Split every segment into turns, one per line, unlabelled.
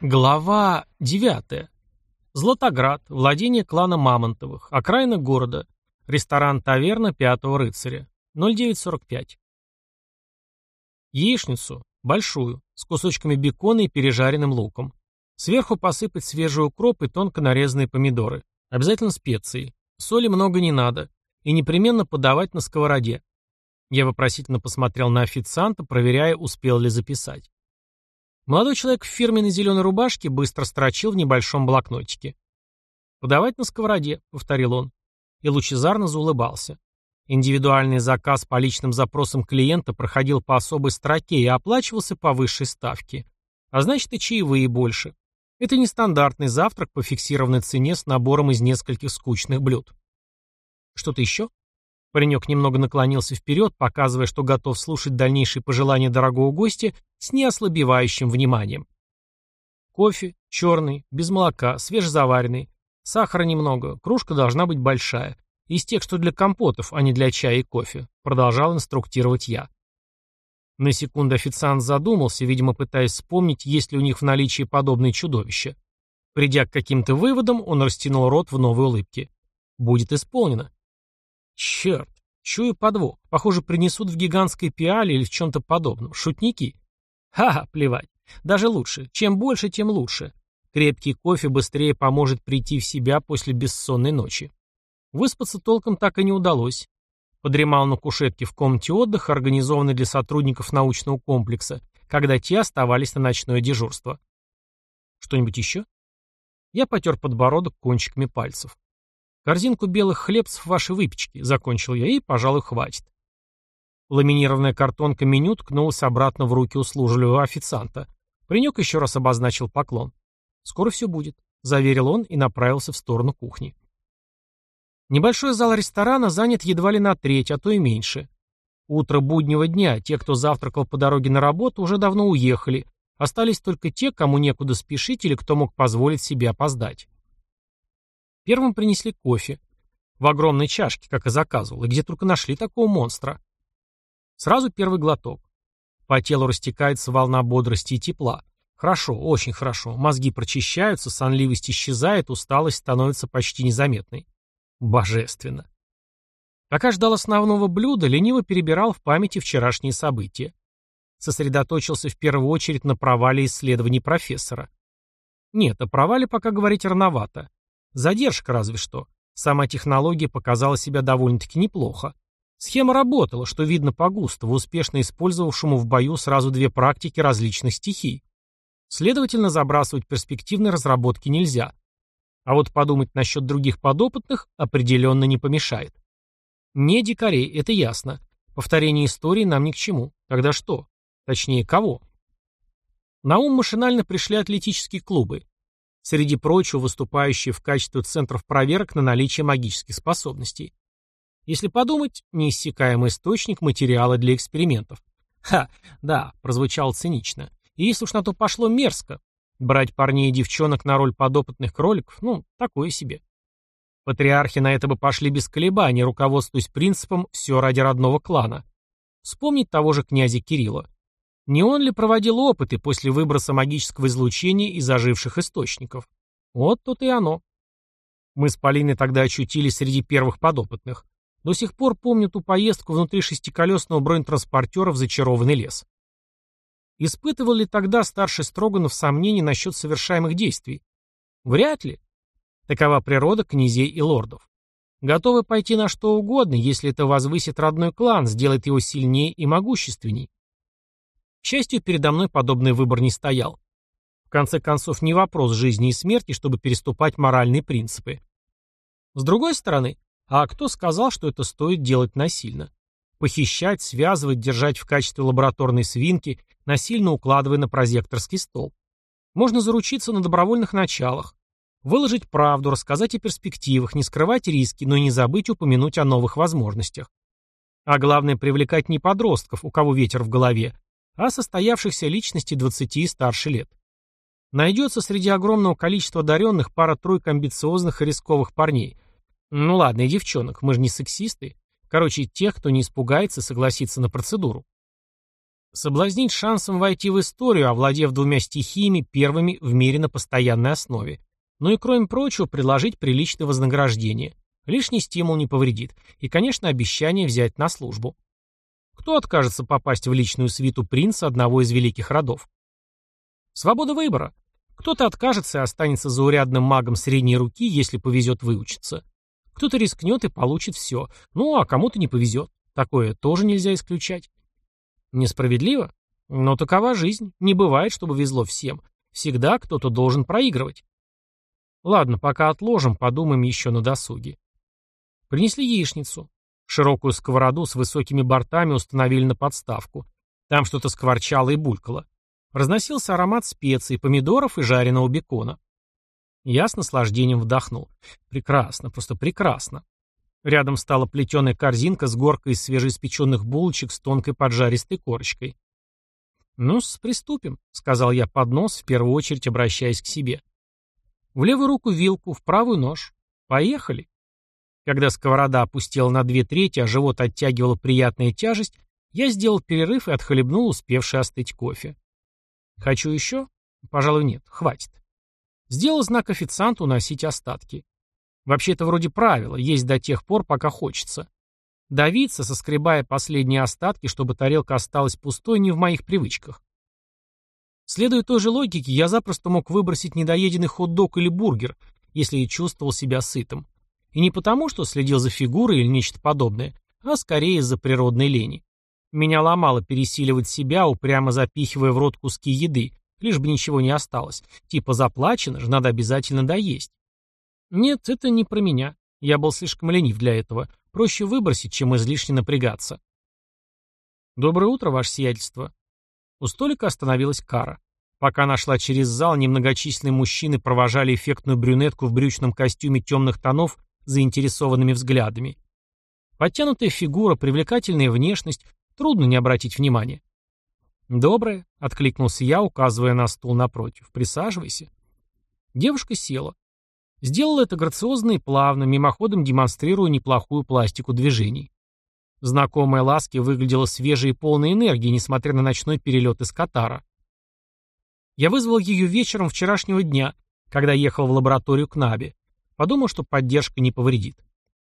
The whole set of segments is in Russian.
Глава 9. Златоград, владение клана Мамонтовых, окраина города, ресторан-таверна Пятого рыцаря, 0945. Яичницу, большую, с кусочками бекона и пережаренным луком. Сверху посыпать свежий укроп и тонко нарезанные помидоры. Обязательно специи. Соли много не надо. И непременно подавать на сковороде. Я вопросительно посмотрел на официанта, проверяя, успел ли записать. Молодой человек в фирменной зеленой рубашке быстро строчил в небольшом блокнотике. «Подавать на сковороде», — повторил он. И лучезарно заулыбался. Индивидуальный заказ по личным запросам клиента проходил по особой строке и оплачивался по высшей ставке. А значит и чаевые больше. Это не стандартный завтрак по фиксированной цене с набором из нескольких скучных блюд. Что-то еще? Паренек немного наклонился вперед, показывая, что готов слушать дальнейшие пожелания дорогого гостя с неослабевающим вниманием. Кофе, черный, без молока, свежезаваренный. Сахара немного, кружка должна быть большая. Из тех, что для компотов, а не для чая и кофе, продолжал инструктировать я. На секунду официант задумался, видимо, пытаясь вспомнить, есть ли у них в наличии подобные чудовища. Придя к каким-то выводам, он растянул рот в новой улыбке. Будет исполнено. Черт, чую подвох. Похоже, принесут в гигантской пиале или в чем-то подобном. Шутники. Ха-ха, плевать. Даже лучше. Чем больше, тем лучше. Крепкий кофе быстрее поможет прийти в себя после бессонной ночи. Выспаться толком так и не удалось. Подремал на кушетке в комнате отдыха, организованной для сотрудников научного комплекса, когда те оставались на ночное дежурство. Что-нибудь еще? Я потер подбородок кончиками пальцев. Корзинку белых хлебцев вашей выпечки, закончил я, и, пожалуй, хватит. Ламинированная картонка меню ткнулась обратно в руки услужливого официанта. Принек еще раз обозначил поклон. «Скоро все будет», — заверил он и направился в сторону кухни. Небольшой зал ресторана занят едва ли на треть, а то и меньше. Утро буднего дня, те, кто завтракал по дороге на работу, уже давно уехали, остались только те, кому некуда спешить или кто мог позволить себе опоздать. Первым принесли кофе. В огромной чашке, как и заказывал, и где только нашли такого монстра. Сразу первый глоток. По телу растекается волна бодрости и тепла. Хорошо, очень хорошо. Мозги прочищаются, сонливость исчезает, усталость становится почти незаметной. Божественно. Пока ждал основного блюда, лениво перебирал в памяти вчерашние события. Сосредоточился в первую очередь на провале исследований профессора. Нет, о провале пока говорить рановато. Задержка разве что. Сама технология показала себя довольно-таки неплохо. Схема работала, что видно по Густаву, успешно использовавшему в бою сразу две практики различных стихий. Следовательно, забрасывать перспективные разработки нельзя. А вот подумать насчет других подопытных определенно не помешает. Не дикарей, это ясно. Повторение истории нам ни к чему. Тогда что? Точнее, кого? На ум машинально пришли атлетические клубы. Среди прочего, выступающие в качестве центров проверок на наличие магических способностей. Если подумать, неиссякаемый источник материала для экспериментов. Ха, да, прозвучало цинично. И если уж на то пошло мерзко, брать парней и девчонок на роль подопытных кроликов, ну, такое себе. Патриархи на это бы пошли без колебаний, руководствуясь принципом «все ради родного клана». Вспомнить того же князя Кирилла. Не он ли проводил опыты после выброса магического излучения из оживших источников? Вот тут и оно. Мы с Полиной тогда очутились среди первых подопытных. До сих пор помню ту поездку внутри шестиколесного бронетранспортера в зачарованный лес. Испытывал ли тогда старший Строганов сомнений насчет совершаемых действий? Вряд ли. Такова природа князей и лордов. Готовы пойти на что угодно, если это возвысит родной клан, сделает его сильнее и могущественней. К счастью, передо мной подобный выбор не стоял. В конце концов, не вопрос жизни и смерти, чтобы переступать моральные принципы. С другой стороны, а кто сказал, что это стоит делать насильно? Похищать, связывать, держать в качестве лабораторной свинки, насильно укладывая на прозекторский стол. Можно заручиться на добровольных началах. Выложить правду, рассказать о перспективах, не скрывать риски, но и не забыть упомянуть о новых возможностях. А главное, привлекать не подростков, у кого ветер в голове, а состоявшихся личностей 20 и старше лет. Найдется среди огромного количества одаренных пара-тройка амбициозных и рисковых парней – ну ладно, и девчонок, мы же не сексисты. Короче, тех, кто не испугается, согласится на процедуру. Соблазнить шансом войти в историю, овладев двумя стихиями, первыми в мире на постоянной основе. Ну и, кроме прочего, предложить приличное вознаграждение. Лишний стимул не повредит. И, конечно, обещание взять на службу. Кто откажется попасть в личную свиту принца одного из великих родов? Свобода выбора. Кто-то откажется и останется заурядным магом средней руки, если повезет выучиться. Кто-то рискнет и получит все. Ну, а кому-то не повезет. Такое тоже нельзя исключать. Несправедливо? Но такова жизнь. Не бывает, чтобы везло всем. Всегда кто-то должен проигрывать. Ладно, пока отложим, подумаем еще на досуге. Принесли яичницу. Широкую сковороду с высокими бортами установили на подставку. Там что-то скворчало и булькало. Разносился аромат специй, помидоров и жареного бекона. Я с наслаждением вдохнул. Прекрасно, просто прекрасно. Рядом стала плетеная корзинка с горкой из свежеиспеченных булочек с тонкой поджаристой корочкой. ну приступим», — сказал я под нос, в первую очередь обращаясь к себе. В левую руку вилку, в правую нож. Поехали. Когда сковорода опустела на две трети, а живот оттягивала приятная тяжесть, я сделал перерыв и отхлебнул успевший остыть кофе. Хочу еще? Пожалуй, нет, хватит. Сделал знак официанту уносить остатки. Вообще это вроде правила, есть до тех пор, пока хочется. Давиться, соскребая последние остатки, чтобы тарелка осталась пустой, не в моих привычках. Следуя той же логике, я запросто мог выбросить недоеденный хот-дог или бургер, если и чувствовал себя сытым. И не потому, что следил за фигурой или нечто подобное, а скорее из-за природной лени. Меня ломало пересиливать себя, упрямо запихивая в рот куски еды, лишь бы ничего не осталось. Типа заплачено же, надо обязательно доесть. Нет, это не про меня. Я был слишком ленив для этого. Проще выбросить, чем излишне напрягаться. Доброе утро, ваше сиятельство. У столика остановилась Кара. Пока она шла через зал, немногочисленные мужчины провожали эффектную брюнетку в брючном костюме темных тонов заинтересованными взглядами. Подтянутая фигура, привлекательная внешность, трудно не обратить внимания. «Доброе», — откликнулся я, указывая на стул напротив. «Присаживайся». Девушка села. Сделал это грациозно и плавно, мимоходом демонстрируя неплохую пластику движений. Знакомая Ласки выглядела свежей и полной энергии, несмотря на ночной перелет из Катара. Я вызвал ее вечером вчерашнего дня, когда ехал в лабораторию к Наби. Подумал, что поддержка не повредит.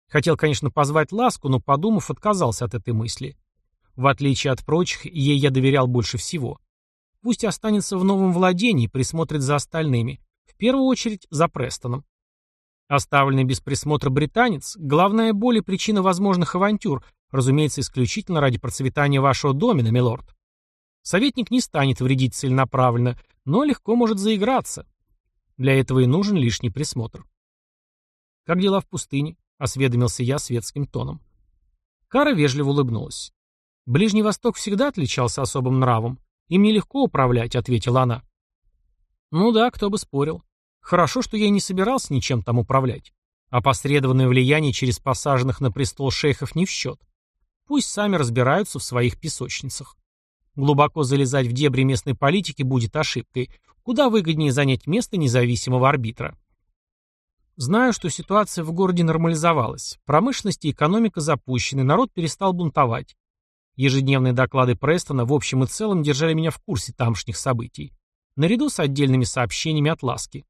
Хотел, конечно, позвать Ласку, но, подумав, отказался от этой мысли. В отличие от прочих, ей я доверял больше всего. Пусть останется в новом владении и присмотрит за остальными. В первую очередь за Престоном. Оставленный без присмотра британец – главная боль и причина возможных авантюр, разумеется, исключительно ради процветания вашего домена, милорд. Советник не станет вредить целенаправленно, но легко может заиграться. Для этого и нужен лишний присмотр. «Как дела в пустыне?» – осведомился я светским тоном. Кара вежливо улыбнулась. «Ближний Восток всегда отличался особым нравом. Им нелегко управлять», — ответила она. «Ну да, кто бы спорил. Хорошо, что я не собирался ничем там управлять. Опосредованное влияние через посаженных на престол шейхов не в счет. Пусть сами разбираются в своих песочницах. Глубоко залезать в дебри местной политики будет ошибкой. Куда выгоднее занять место независимого арбитра. Знаю, что ситуация в городе нормализовалась. Промышленность и экономика запущены, народ перестал бунтовать. Ежедневные доклады Престона в общем и целом держали меня в курсе тамошних событий. Наряду с отдельными сообщениями от Ласки.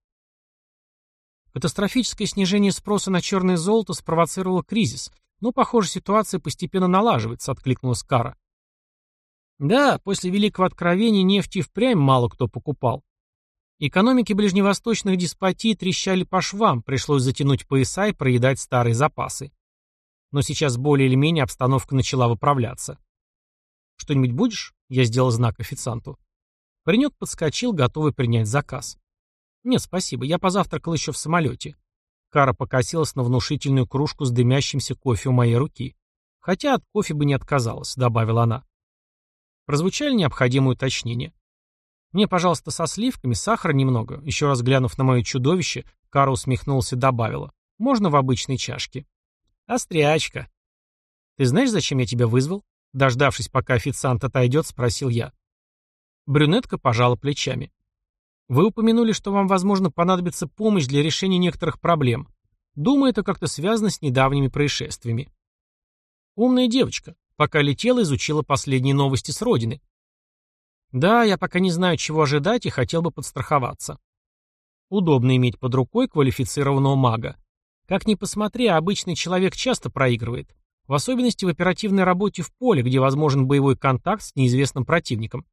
Катастрофическое снижение спроса на черное золото спровоцировало кризис, но, похоже, ситуация постепенно налаживается, откликнулась Кара. Да, после Великого Откровения нефти впрямь мало кто покупал. Экономики ближневосточных деспотий трещали по швам, пришлось затянуть пояса и проедать старые запасы. Но сейчас более или менее обстановка начала выправляться. «Что-нибудь будешь?» — я сделал знак официанту. Паренек подскочил, готовый принять заказ. «Нет, спасибо, я позавтракал еще в самолете». Кара покосилась на внушительную кружку с дымящимся кофе у моей руки. «Хотя от кофе бы не отказалась», — добавила она. Прозвучали необходимые уточнения. «Мне, пожалуйста, со сливками, сахара немного». Еще раз глянув на мое чудовище, Кара усмехнулся и добавила. «Можно в обычной чашке?» «Острячка». «Ты знаешь, зачем я тебя вызвал?» Дождавшись, пока официант отойдет, спросил я. Брюнетка пожала плечами. Вы упомянули, что вам, возможно, понадобится помощь для решения некоторых проблем. Думаю, это как-то связано с недавними происшествиями. Умная девочка. Пока летела, изучила последние новости с родины. Да, я пока не знаю, чего ожидать и хотел бы подстраховаться. Удобно иметь под рукой квалифицированного мага. Как ни посмотри, обычный человек часто проигрывает. В особенности в оперативной работе в поле, где возможен боевой контакт с неизвестным противником.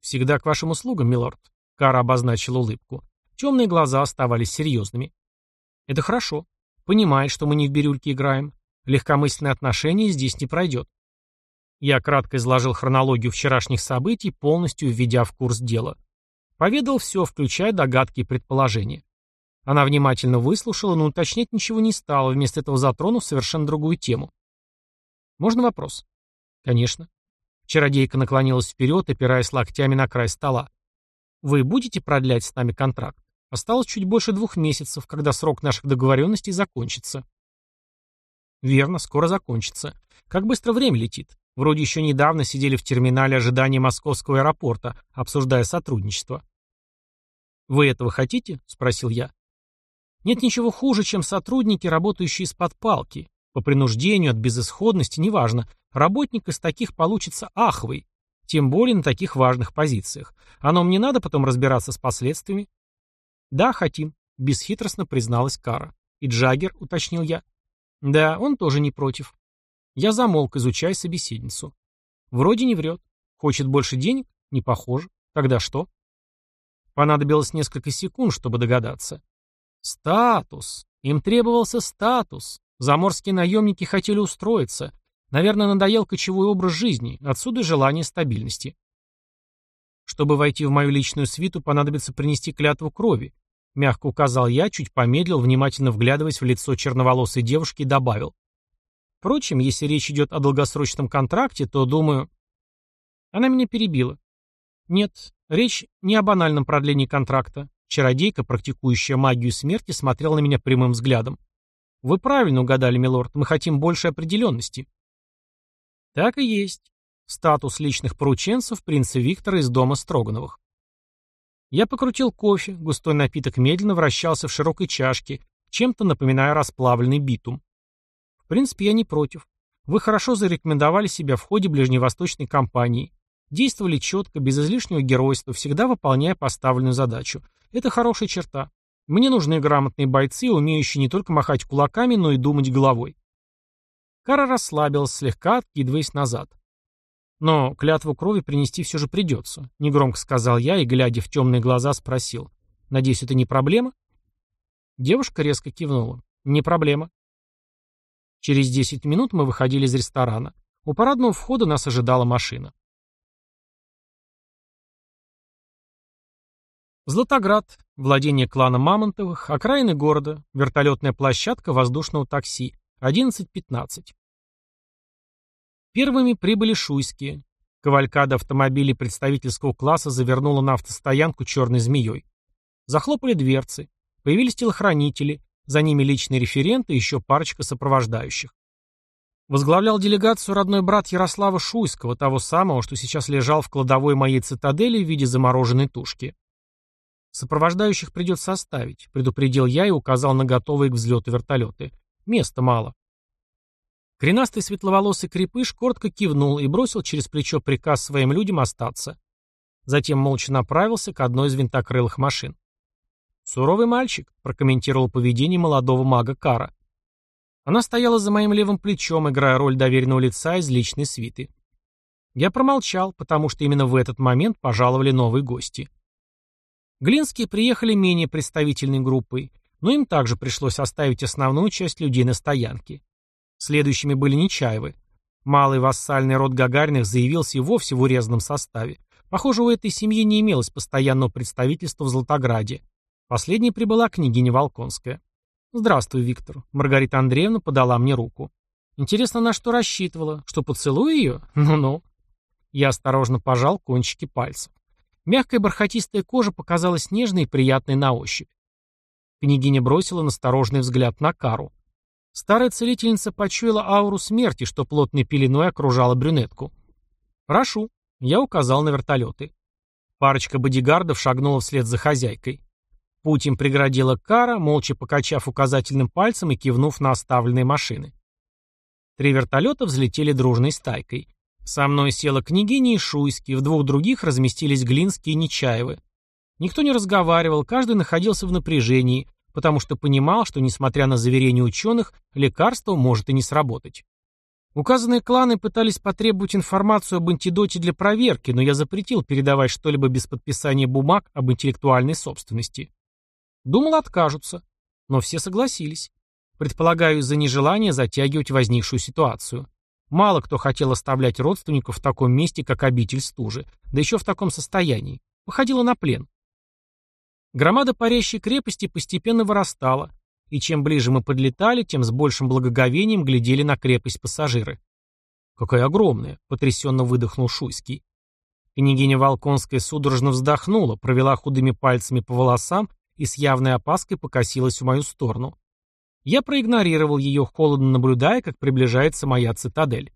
«Всегда к вашим услугам, милорд», — Кара обозначил улыбку. Темные глаза оставались серьезными. «Это хорошо. Понимает, что мы не в бирюльке играем. Легкомысленное отношение здесь не пройдет. Я кратко изложил хронологию вчерашних событий, полностью введя в курс дела. Поведал все, включая догадки и предположения. Она внимательно выслушала, но уточнять ничего не стала, вместо этого затронув совершенно другую тему. «Можно вопрос?» «Конечно». Чародейка наклонилась вперед, опираясь локтями на край стола. «Вы будете продлять с нами контракт? Осталось чуть больше двух месяцев, когда срок наших договоренностей закончится». «Верно, скоро закончится. Как быстро время летит. Вроде еще недавно сидели в терминале ожидания московского аэропорта, обсуждая сотрудничество». «Вы этого хотите?» — спросил я. Нет ничего хуже, чем сотрудники, работающие из-под палки. По принуждению, от безысходности, неважно. Работник из таких получится ахвый. Тем более на таких важных позициях. Оно мне надо потом разбираться с последствиями? Да, хотим, бесхитростно призналась Кара. И Джаггер, уточнил я. Да, он тоже не против. Я замолк, изучая собеседницу. Вроде не врет. Хочет больше денег? Не похоже. Тогда что? Понадобилось несколько секунд, чтобы догадаться. Статус. Им требовался статус. Заморские наемники хотели устроиться. Наверное, надоел кочевой образ жизни, отсюда желание стабильности. Чтобы войти в мою личную свиту, понадобится принести клятву крови. Мягко указал я, чуть помедлил, внимательно вглядываясь в лицо черноволосой девушки и добавил. Впрочем, если речь идет о долгосрочном контракте, то, думаю... Она меня перебила. Нет, речь не о банальном продлении контракта. Чародейка, практикующая магию смерти, смотрела на меня прямым взглядом. «Вы правильно угадали, милорд, мы хотим большей определенности». «Так и есть. Статус личных порученцев принца Виктора из дома Строгановых». Я покрутил кофе, густой напиток медленно вращался в широкой чашке, чем-то напоминая расплавленный битум. В принципе, я не против. Вы хорошо зарекомендовали себя в ходе ближневосточной кампании. Действовали четко, без излишнего геройства, всегда выполняя поставленную задачу. Это хорошая черта. Мне нужны грамотные бойцы, умеющие не только махать кулаками, но и думать головой. Кара расслабилась, слегка откидываясь назад. Но клятву крови принести все же придется, негромко сказал я и, глядя в темные глаза, спросил. Надеюсь, это не проблема? Девушка резко кивнула. Не проблема. Через 10 минут мы выходили из ресторана. У парадного входа нас ожидала машина. Златоград, владение клана Мамонтовых, окраины города, вертолетная площадка воздушного такси, 11.15. Первыми прибыли шуйские. Кавалькада автомобилей представительского класса завернула на автостоянку черной змеей. Захлопали дверцы. Появились телохранители, за ними личные референты и еще парочка сопровождающих. Возглавлял делегацию родной брат Ярослава Шуйского, того самого, что сейчас лежал в кладовой моей цитадели в виде замороженной тушки. Сопровождающих придется оставить, предупредил я и указал на готовые к взлету вертолеты. Места мало. Кренастый светловолосый крепыш коротко кивнул и бросил через плечо приказ своим людям остаться. Затем молча направился к одной из винтокрылых машин. «Суровый мальчик», — прокомментировал поведение молодого мага Кара. Она стояла за моим левым плечом, играя роль доверенного лица из личной свиты. Я промолчал, потому что именно в этот момент пожаловали новые гости. Глинские приехали менее представительной группой, но им также пришлось оставить основную часть людей на стоянке. Следующими были Нечаевы. Малый вассальный род Гагариных заявился и вовсе в урезанном составе. Похоже, у этой семьи не имелось постоянного представительства в Златограде. Последней прибыла княгиня Волконская. «Здравствуй, Виктор». Маргарита Андреевна подала мне руку. Интересно, на что рассчитывала? Что поцелую ее? Ну-ну. Я осторожно пожал кончики пальцев. Мягкая бархатистая кожа показалась нежной и приятной на ощупь. Княгиня бросила насторожный взгляд на Кару. Старая целительница почуяла ауру смерти, что плотной пеленой окружала брюнетку. «Прошу», — я указал на вертолеты. Парочка бодигардов шагнула вслед за хозяйкой. Путь им преградила Кара, молча покачав указательным пальцем и кивнув на оставленные машины. Три вертолета взлетели дружной стайкой. Со мной села княгиня и Шуйский, в двух других разместились Глинские и Нечаевы. Никто не разговаривал, каждый находился в напряжении, потому что понимал, что, несмотря на заверения ученых, лекарство может и не сработать. Указанные кланы пытались потребовать информацию об антидоте для проверки, но я запретил передавать что-либо без подписания бумаг об интеллектуальной собственности. Думал, откажутся, но все согласились. Предполагаю, из-за нежелания затягивать возникшую ситуацию. Мало кто хотел оставлять родственников в таком месте, как обитель стужи, да еще в таком состоянии. Походило на плен. Громада парящей крепости постепенно вырастала, и чем ближе мы подлетали, тем с большим благоговением глядели на крепость пассажиры. «Какая огромная!» — потрясенно выдохнул Шуйский. Княгиня Волконская судорожно вздохнула, провела худыми пальцами по волосам и с явной опаской покосилась в мою сторону. Я проигнорировал ее, холодно наблюдая, как приближается моя цитадель.